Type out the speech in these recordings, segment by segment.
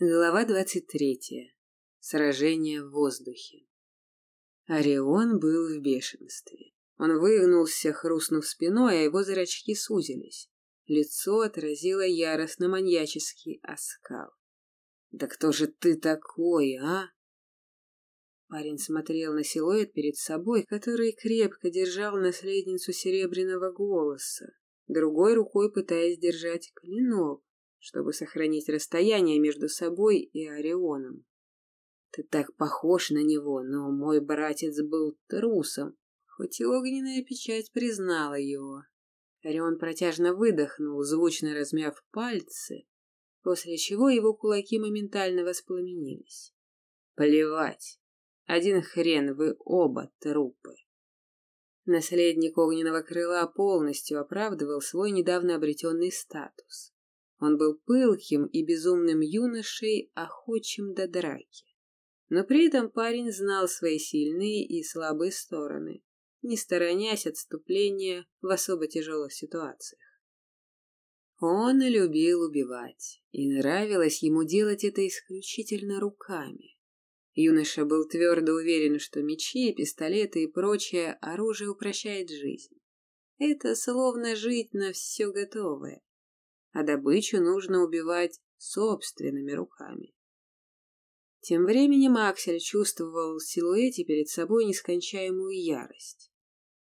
Глава двадцать третья. Сражение в воздухе. Орион был в бешенстве. Он выгнулся, хрустнув спиной, а его зрачки сузились. Лицо отразило яростно-маньяческий оскал. «Да кто же ты такой, а?» Парень смотрел на силуэт перед собой, который крепко держал наследницу серебряного голоса, другой рукой пытаясь держать клинок, чтобы сохранить расстояние между собой и Орионом. Ты так похож на него, но мой братец был трусом, хоть и огненная печать признала его. Орион протяжно выдохнул, звучно размяв пальцы, после чего его кулаки моментально воспламенились. Плевать. Один хрен, вы оба трупы. Наследник огненного крыла полностью оправдывал свой недавно обретенный статус. Он был пылким и безумным юношей, охочим до драки. Но при этом парень знал свои сильные и слабые стороны, не сторонясь отступления в особо тяжелых ситуациях. Он любил убивать, и нравилось ему делать это исключительно руками. Юноша был твердо уверен, что мечи, пистолеты и прочее оружие упрощает жизнь. Это словно жить на все готовое, а добычу нужно убивать собственными руками. Тем временем Аксель чувствовал в силуэте перед собой нескончаемую ярость.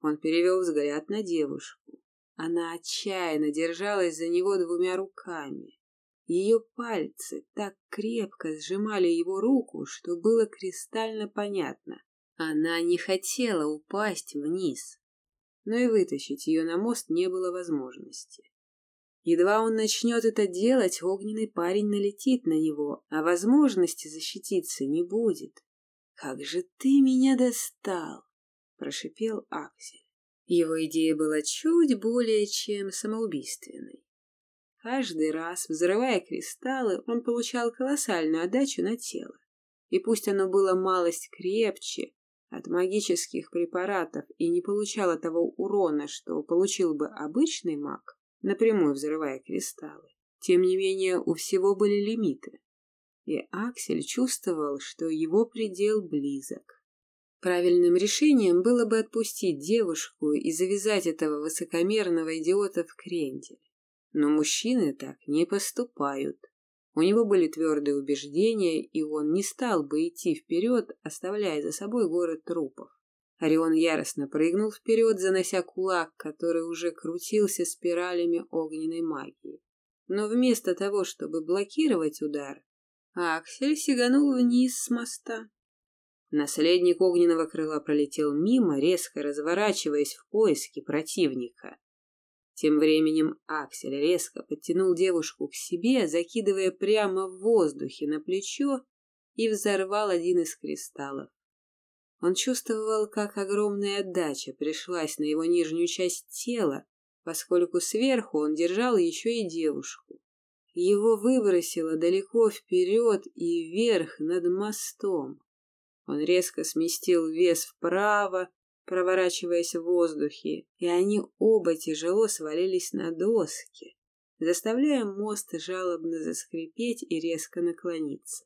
Он перевел взгляд на девушку. Она отчаянно держалась за него двумя руками. Ее пальцы так крепко сжимали его руку, что было кристально понятно. Она не хотела упасть вниз, но и вытащить ее на мост не было возможности. Едва он начнет это делать, огненный парень налетит на него, а возможности защититься не будет. «Как же ты меня достал!» — прошипел Аксель. Его идея была чуть более чем самоубийственной. Каждый раз, взрывая кристаллы, он получал колоссальную отдачу на тело. И пусть оно было малость крепче от магических препаратов и не получало того урона, что получил бы обычный маг, напрямую взрывая кристаллы. Тем не менее, у всего были лимиты, и Аксель чувствовал, что его предел близок. Правильным решением было бы отпустить девушку и завязать этого высокомерного идиота в крендель. Но мужчины так не поступают. У него были твердые убеждения, и он не стал бы идти вперед, оставляя за собой город трупов. Орион яростно прыгнул вперед, занося кулак, который уже крутился спиралями огненной магии. Но вместо того, чтобы блокировать удар, Аксель сиганул вниз с моста. Наследник огненного крыла пролетел мимо, резко разворачиваясь в поиске противника. Тем временем Аксель резко подтянул девушку к себе, закидывая прямо в воздухе на плечо и взорвал один из кристаллов. Он чувствовал, как огромная отдача пришлась на его нижнюю часть тела, поскольку сверху он держал еще и девушку. Его выбросило далеко вперед и вверх над мостом. Он резко сместил вес вправо, проворачиваясь в воздухе, и они оба тяжело свалились на доски, заставляя мост жалобно заскрипеть и резко наклониться.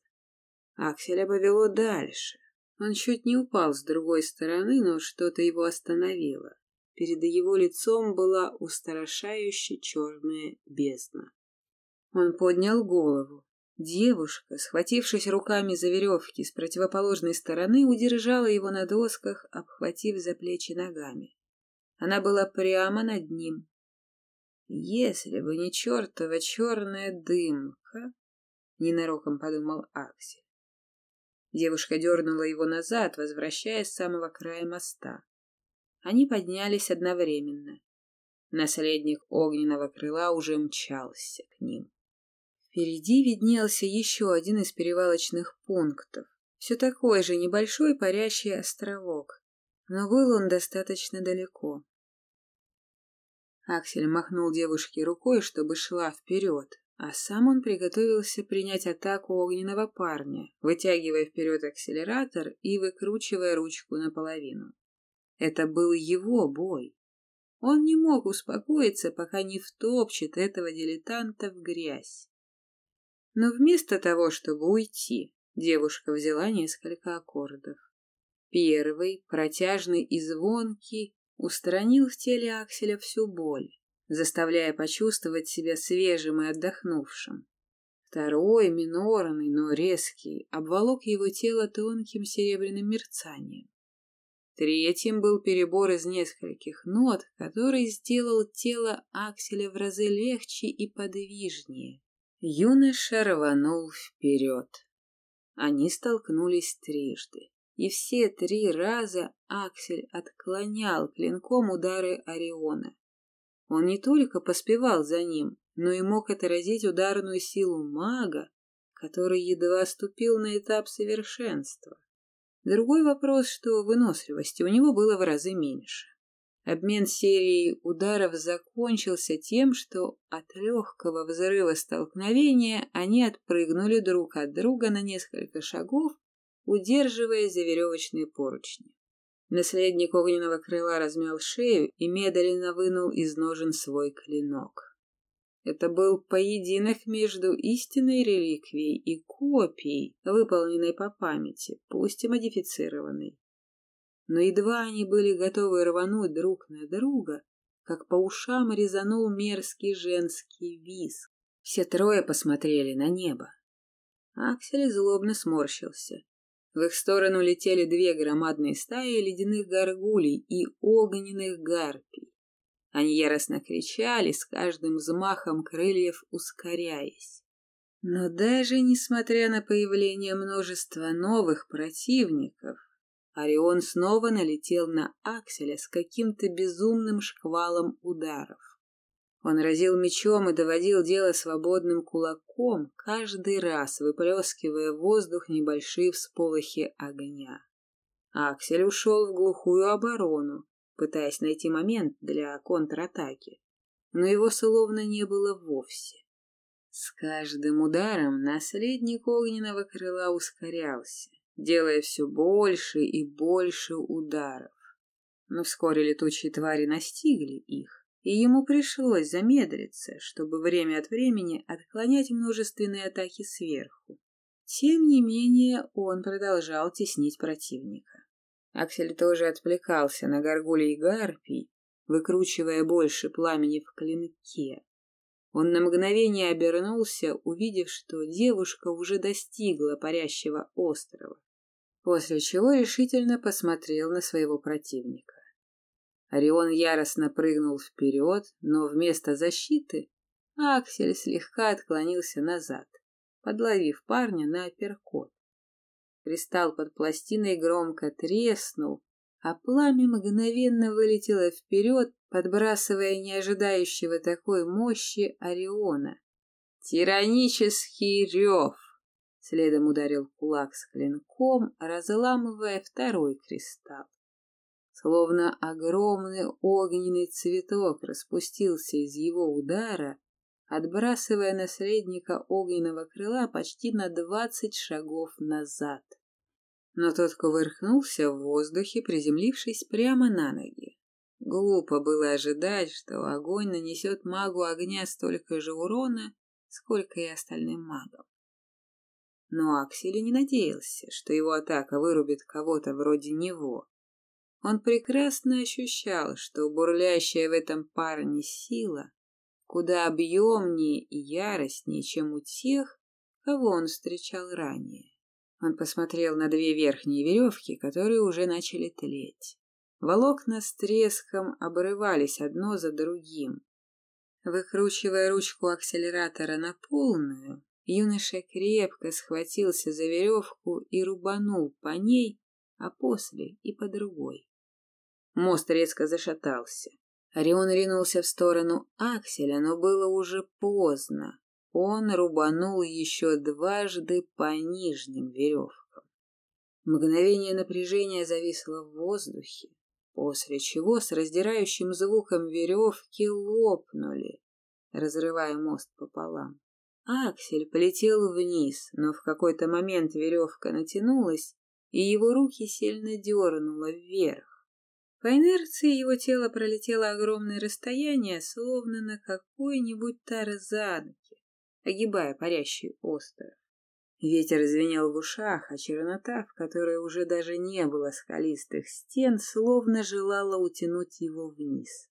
Акселя повело дальше. Он чуть не упал с другой стороны, но что-то его остановило. Перед его лицом была устрашающе черная бездна. Он поднял голову. Девушка, схватившись руками за веревки с противоположной стороны, удержала его на досках, обхватив за плечи ногами. Она была прямо над ним. Если бы не чертова черная дымка, ненароком подумал Аксель. Девушка дернула его назад, возвращаясь с самого края моста. Они поднялись одновременно. Наследник огненного крыла уже мчался к ним. Впереди виднелся еще один из перевалочных пунктов. Все такой же небольшой парящий островок, но был он достаточно далеко. Аксель махнул девушке рукой, чтобы шла вперед, а сам он приготовился принять атаку огненного парня, вытягивая вперед акселератор и выкручивая ручку наполовину. Это был его бой. Он не мог успокоиться, пока не втопчет этого дилетанта в грязь. Но вместо того, чтобы уйти, девушка взяла несколько аккордов. Первый, протяжный и звонкий, устранил в теле Акселя всю боль, заставляя почувствовать себя свежим и отдохнувшим. Второй, минорный, но резкий, обволок его тело тонким серебряным мерцанием. Третьим был перебор из нескольких нот, который сделал тело Акселя в разы легче и подвижнее. Юноша рванул вперед. Они столкнулись трижды, и все три раза Аксель отклонял клинком удары Ориона. Он не только поспевал за ним, но и мог отразить ударную силу мага, который едва ступил на этап совершенства. Другой вопрос, что выносливости у него было в разы меньше. Обмен серией ударов закончился тем, что от легкого взрыва столкновения они отпрыгнули друг от друга на несколько шагов, удерживая за веревочные поручни. Наследник огненного крыла размял шею и медленно вынул из ножен свой клинок. Это был поединок между истинной реликвией и копией, выполненной по памяти, пусть и модифицированной. Но едва они были готовы рвануть друг на друга, как по ушам резанул мерзкий женский визг. Все трое посмотрели на небо. Аксель злобно сморщился. В их сторону летели две громадные стаи ледяных горгулей и огненных гарпий. Они яростно кричали, с каждым взмахом крыльев ускоряясь. Но даже несмотря на появление множества новых противников, Орион снова налетел на Акселя с каким-то безумным шквалом ударов. Он разил мечом и доводил дело свободным кулаком, каждый раз выплескивая в воздух небольшие всполохи огня. Аксель ушел в глухую оборону, пытаясь найти момент для контратаки, но его словно не было вовсе. С каждым ударом наследник огненного крыла ускорялся, делая все больше и больше ударов. Но вскоре летучие твари настигли их, и ему пришлось замедлиться, чтобы время от времени отклонять множественные атаки сверху. Тем не менее, он продолжал теснить противника. Аксель тоже отвлекался на горгулей и гарпий, выкручивая больше пламени в клинке. Он на мгновение обернулся, увидев, что девушка уже достигла парящего острова, после чего решительно посмотрел на своего противника. Орион яростно прыгнул вперед, но вместо защиты Аксель слегка отклонился назад, подловив парня на апперкот. Кристалл под пластиной громко треснул, а пламя мгновенно вылетело вперед, подбрасывая неожидающего такой мощи Ориона. «Тиранический рев!» Следом ударил кулак с клинком, разламывая второй кристалл. Словно огромный огненный цветок распустился из его удара, отбрасывая наследника огненного крыла почти на двадцать шагов назад. Но тот кувыркнулся в воздухе, приземлившись прямо на ноги. Глупо было ожидать, что огонь нанесет магу огня столько же урона, сколько и остальным магам. Но Аксель не надеялся, что его атака вырубит кого-то вроде него. Он прекрасно ощущал, что бурлящая в этом парне сила куда объемнее и яростнее, чем у тех, кого он встречал ранее. Он посмотрел на две верхние веревки, которые уже начали тлеть. Волокна с треском обрывались одно за другим. Выкручивая ручку акселератора на полную, юноша крепко схватился за веревку и рубанул по ней, а после и по другой. Мост резко зашатался. Орион ринулся в сторону Акселя, но было уже поздно. Он рубанул еще дважды по нижним веревкам. Мгновение напряжения зависло в воздухе, после чего с раздирающим звуком веревки лопнули, разрывая мост пополам. Аксель полетел вниз, но в какой-то момент веревка натянулась, и его руки сильно дернуло вверх. По инерции его тело пролетело огромное расстояние, словно на какой-нибудь тарзанке, огибая парящий остров. Ветер звенел в ушах, а чернота, в которой уже даже не было скалистых стен, словно желала утянуть его вниз.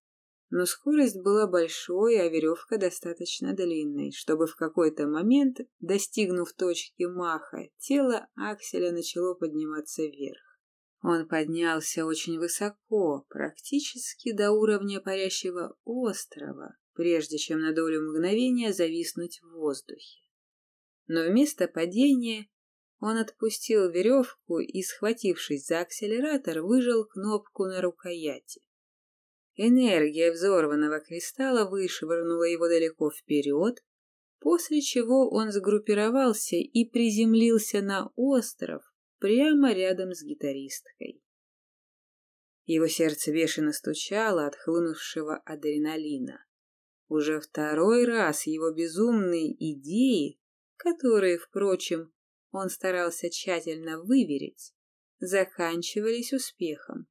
Но скорость была большой, а веревка достаточно длинной, чтобы в какой-то момент, достигнув точки маха, тело Акселя начало подниматься вверх. Он поднялся очень высоко, практически до уровня парящего острова, прежде чем на долю мгновения зависнуть в воздухе но вместо падения он отпустил веревку и, схватившись за акселератор, выжал кнопку на рукояти. Энергия взорванного кристалла вышвырнула его далеко вперед, после чего он сгруппировался и приземлился на остров прямо рядом с гитаристкой. Его сердце бешено стучало от хлынувшего адреналина. Уже второй раз его безумные идеи которые, впрочем, он старался тщательно выверить, заканчивались успехом.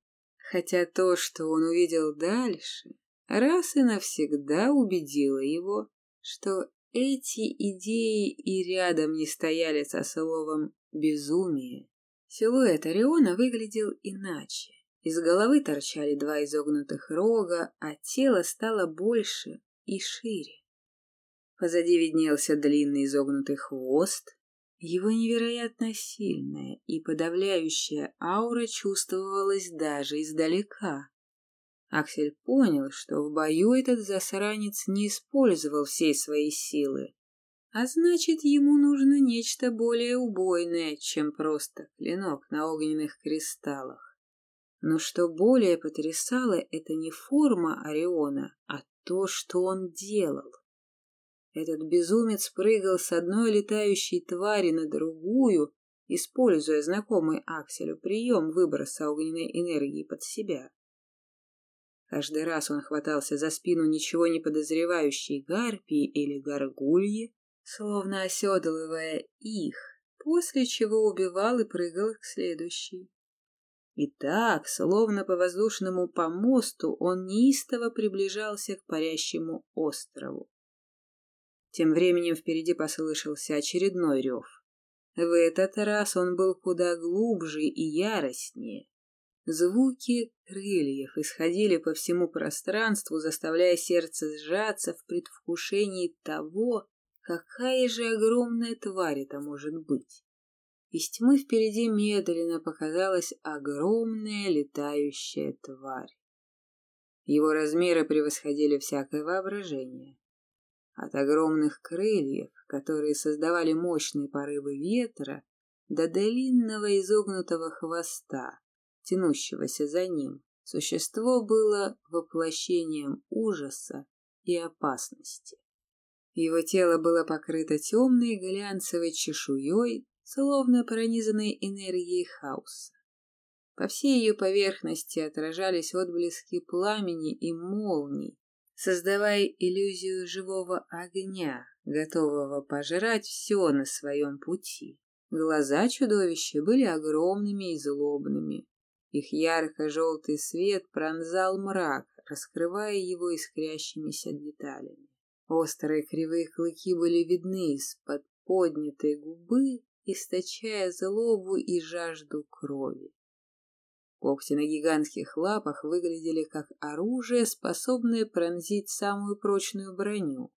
Хотя то, что он увидел дальше, раз и навсегда убедило его, что эти идеи и рядом не стояли со словом «безумие». Силуэт Ориона выглядел иначе. Из головы торчали два изогнутых рога, а тело стало больше и шире. Позади виднелся длинный изогнутый хвост. Его невероятно сильная и подавляющая аура чувствовалась даже издалека. Аксель понял, что в бою этот засранец не использовал всей своей силы, а значит, ему нужно нечто более убойное, чем просто клинок на огненных кристаллах. Но что более потрясало, это не форма Ориона, а то, что он делал. Этот безумец прыгал с одной летающей твари на другую, используя знакомый Акселю прием выброса огненной энергии под себя. Каждый раз он хватался за спину ничего не подозревающей гарпии или горгульи, словно оседлывая их, после чего убивал и прыгал к следующей. И так, словно по воздушному помосту, он неистово приближался к парящему острову. Тем временем впереди послышался очередной рев. В этот раз он был куда глубже и яростнее. Звуки крыльев исходили по всему пространству, заставляя сердце сжаться в предвкушении того, какая же огромная тварь это может быть. Из тьмы впереди медленно показалась огромная летающая тварь. Его размеры превосходили всякое воображение. От огромных крыльев, которые создавали мощные порывы ветра, до длинного изогнутого хвоста, тянущегося за ним, существо было воплощением ужаса и опасности. Его тело было покрыто темной глянцевой чешуей, словно пронизанной энергией хаоса. По всей ее поверхности отражались отблески пламени и молний, создавая иллюзию живого огня, готового пожрать все на своем пути. Глаза чудовища были огромными и злобными. Их ярко-желтый свет пронзал мрак, раскрывая его искрящимися деталями. Острые кривые клыки были видны из-под поднятой губы, источая злобу и жажду крови. Когти на гигантских лапах выглядели как оружие, способное пронзить самую прочную броню.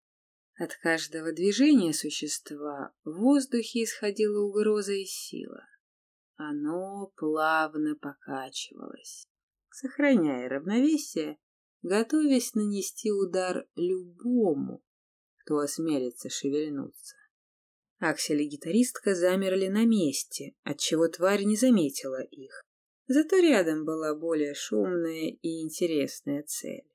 От каждого движения существа в воздухе исходила угроза и сила. Оно плавно покачивалось, сохраняя равновесие, готовясь нанести удар любому, кто осмелится шевельнуться. Аксель и гитаристка замерли на месте, отчего тварь не заметила их. Зато рядом была более шумная и интересная цель.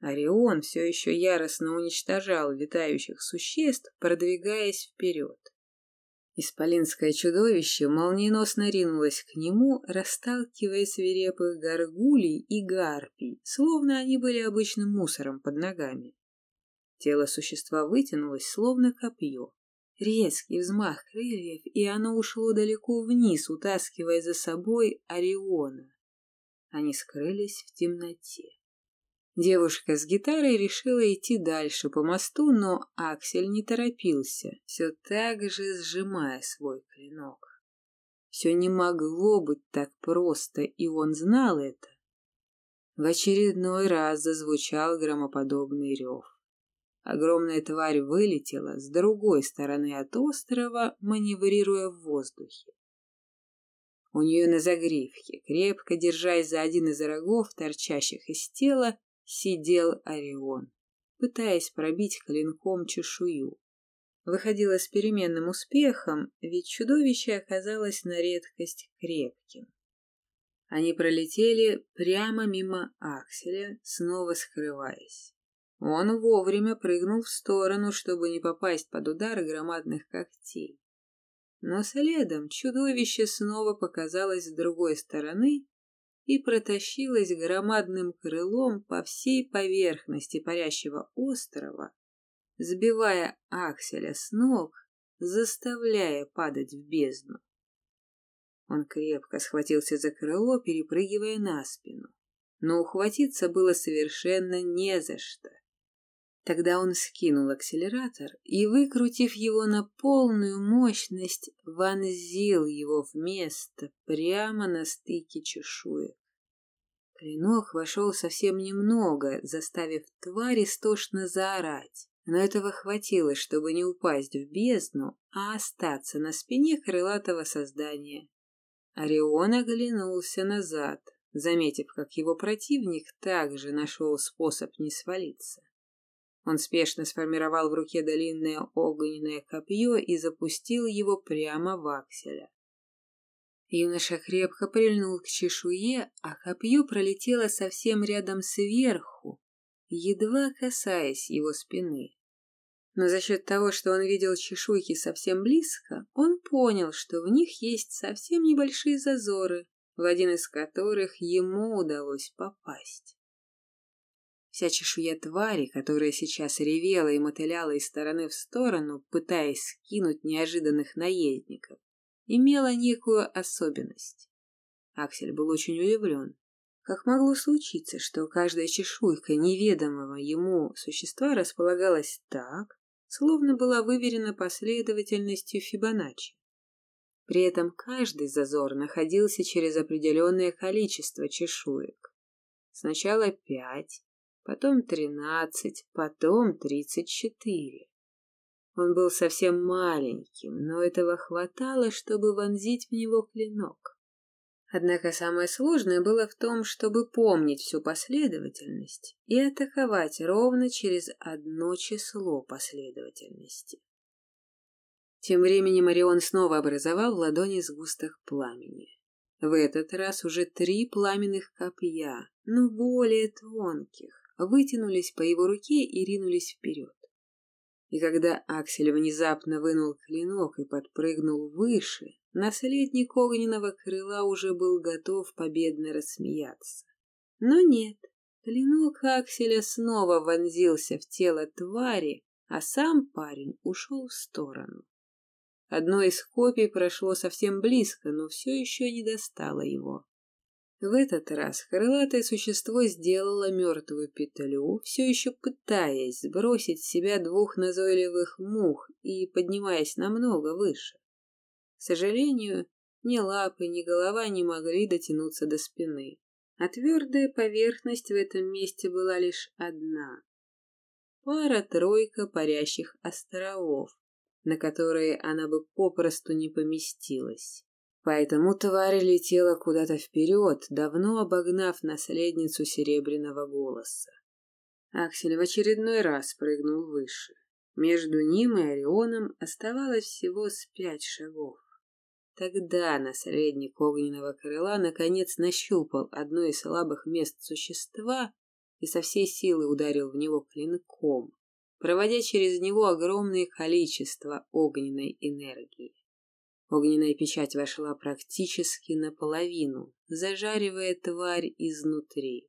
Орион все еще яростно уничтожал летающих существ, продвигаясь вперед. Исполинское чудовище молниеносно ринулось к нему, расталкивая свирепых горгулей и гарпий, словно они были обычным мусором под ногами. Тело существа вытянулось, словно копье. Резкий взмах крыльев, и оно ушло далеко вниз, утаскивая за собой Ориона. Они скрылись в темноте. Девушка с гитарой решила идти дальше по мосту, но Аксель не торопился, все так же сжимая свой клинок. Все не могло быть так просто, и он знал это. В очередной раз зазвучал громоподобный рев. Огромная тварь вылетела с другой стороны от острова, маневрируя в воздухе. У нее на загривке, крепко держась за один из рогов, торчащих из тела, сидел Орион, пытаясь пробить клинком чешую. Выходило с переменным успехом, ведь чудовище оказалось на редкость крепким. Они пролетели прямо мимо Акселя, снова скрываясь. Он вовремя прыгнул в сторону, чтобы не попасть под удар громадных когтей. Но следом чудовище снова показалось с другой стороны и протащилась громадным крылом по всей поверхности парящего острова, сбивая Акселя с ног, заставляя падать в бездну. Он крепко схватился за крыло, перепрыгивая на спину, но ухватиться было совершенно не за что. Тогда он скинул акселератор и, выкрутив его на полную мощность, вонзил его в место прямо на стыке чешуек. Клинок вошел совсем немного, заставив тварь истошно заорать. Но этого хватило, чтобы не упасть в бездну, а остаться на спине крылатого создания. Орион оглянулся назад, заметив, как его противник также нашел способ не свалиться. Он спешно сформировал в руке длинное огненное копье и запустил его прямо в акселя. Юноша крепко прильнул к чешуе, а копье пролетело совсем рядом сверху, едва касаясь его спины. Но за счет того, что он видел чешуйки совсем близко, он понял, что в них есть совсем небольшие зазоры, в один из которых ему удалось попасть. Вся чешуя твари, которая сейчас ревела и мотыляла из стороны в сторону, пытаясь скинуть неожиданных наездников, имела некую особенность. Аксель был очень удивлен. Как могло случиться, что каждая чешуйка неведомого ему существа располагалась так, словно была выверена последовательностью Фибоначчи? При этом каждый зазор находился через определенное количество чешуек. Сначала пять, потом тринадцать, потом тридцать четыре. Он был совсем маленьким, но этого хватало, чтобы вонзить в него клинок. Однако самое сложное было в том, чтобы помнить всю последовательность и атаковать ровно через одно число последовательности. Тем временем Орион снова образовал в ладони сгусток пламени. В этот раз уже три пламенных копья, но более тонких, вытянулись по его руке и ринулись вперед. И когда Аксель внезапно вынул клинок и подпрыгнул выше, наследник огненного крыла уже был готов победно рассмеяться. Но нет, клинок Акселя снова вонзился в тело твари, а сам парень ушел в сторону. Одно из копий прошло совсем близко, но все еще не достало его. В этот раз крылатое существо сделало мертвую петлю, все еще пытаясь сбросить с себя двух назойливых мух и поднимаясь намного выше. К сожалению, ни лапы, ни голова не могли дотянуться до спины, а твердая поверхность в этом месте была лишь одна. Пара-тройка парящих островов, на которые она бы попросту не поместилась. Поэтому тварь летела куда-то вперед, давно обогнав наследницу серебряного голоса. Аксель в очередной раз прыгнул выше. Между ним и Орионом оставалось всего с пять шагов. Тогда наследник огненного крыла наконец нащупал одно из слабых мест существа и со всей силы ударил в него клинком, проводя через него огромное количество огненной энергии. Огненная печать вошла практически наполовину, зажаривая тварь изнутри.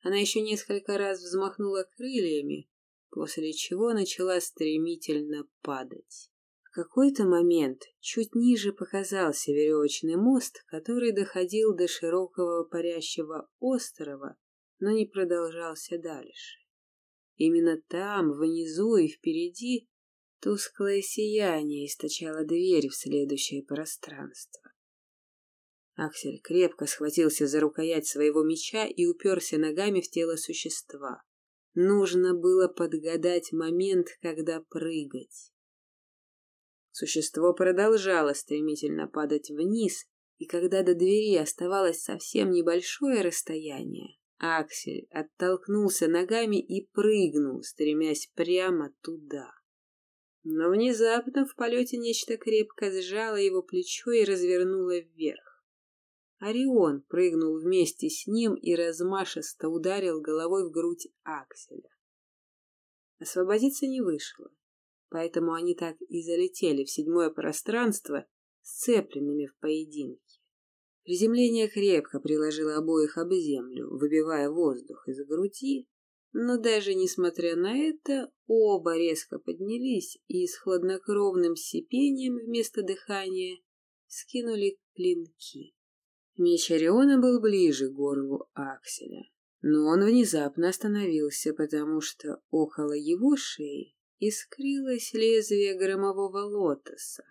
Она еще несколько раз взмахнула крыльями, после чего начала стремительно падать. В какой-то момент чуть ниже показался веревочный мост, который доходил до широкого парящего острова, но не продолжался дальше. Именно там, внизу и впереди, тусклое сияние источало дверь в следующее пространство. Аксель крепко схватился за рукоять своего меча и уперся ногами в тело существа. Нужно было подгадать момент, когда прыгать. Существо продолжало стремительно падать вниз, и когда до двери оставалось совсем небольшое расстояние, Аксель оттолкнулся ногами и прыгнул, стремясь прямо туда. Но внезапно в полете нечто крепко сжало его плечо и развернуло вверх. Орион прыгнул вместе с ним и размашисто ударил головой в грудь Акселя. Освободиться не вышло, поэтому они так и залетели в седьмое пространство, сцепленными в поединке. Приземление крепко приложило обоих об землю, выбивая воздух из груди, но даже несмотря на это, оба резко поднялись и с хладнокровным сипением вместо дыхания скинули клинки. Меч Ориона был ближе к горлу Акселя, но он внезапно остановился, потому что около его шеи искрилось лезвие громового лотоса,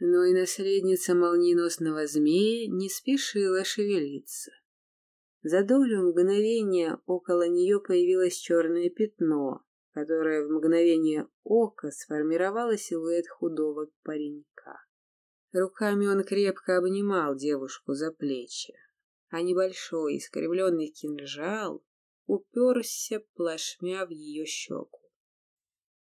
но и наследница молниеносного змея не спешила шевелиться. За долю мгновения около нее появилось черное пятно, которое в мгновение ока сформировало силуэт худого паренька. Руками он крепко обнимал девушку за плечи, а небольшой искривленный кинжал уперся плашмя в ее щеку.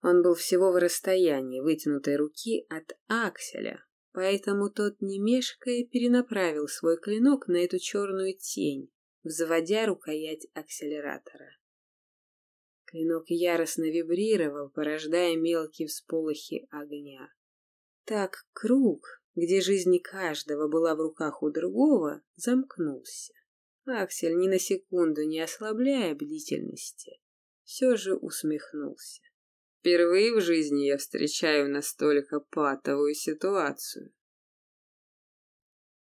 Он был всего в расстоянии вытянутой руки от акселя, поэтому тот, не мешкая, перенаправил свой клинок на эту черную тень, взводя рукоять акселератора. Клинок яростно вибрировал, порождая мелкие всполохи огня. Так круг, где жизнь каждого была в руках у другого, замкнулся. Аксель, ни на секунду не ослабляя бдительности, все же усмехнулся. Впервые в жизни я встречаю настолько патовую ситуацию.